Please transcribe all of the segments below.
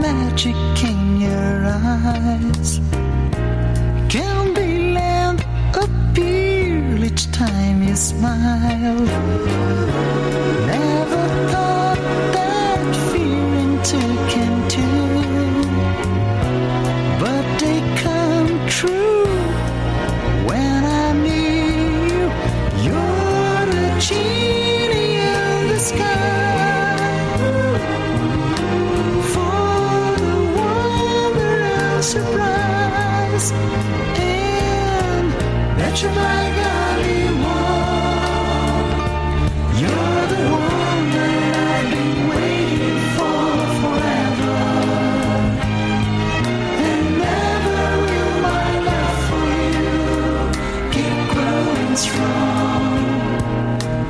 magic in your eyes. Can be land appear each time you smile. Never thought that feeling took into, but they come true when I meet you. You're the genie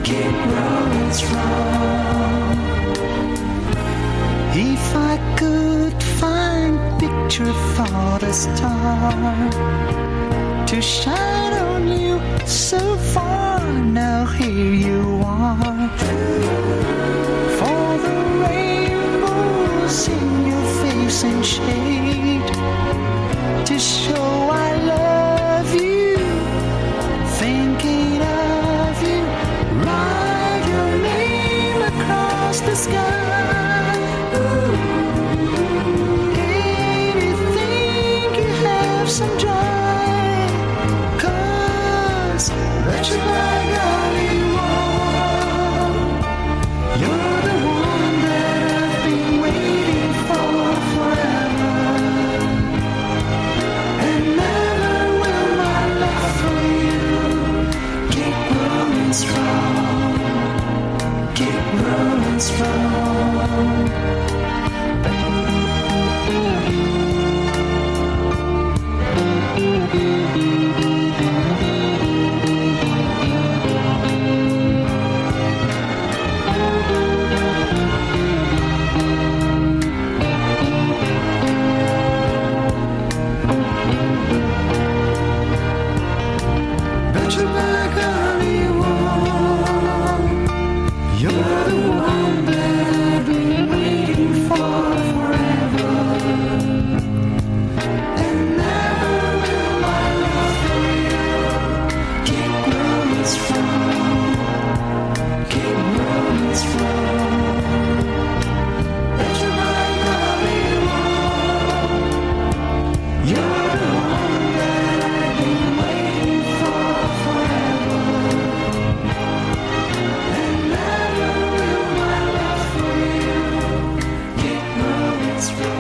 keep growing strong. If I could find picture for the star to shine on you so far, now here you are. For the rainbows in your face and shade to show some joy. Cause. You're the one that I've been waiting for forever. And never will my love for you keep growing strong. Keep growing strong. It's real.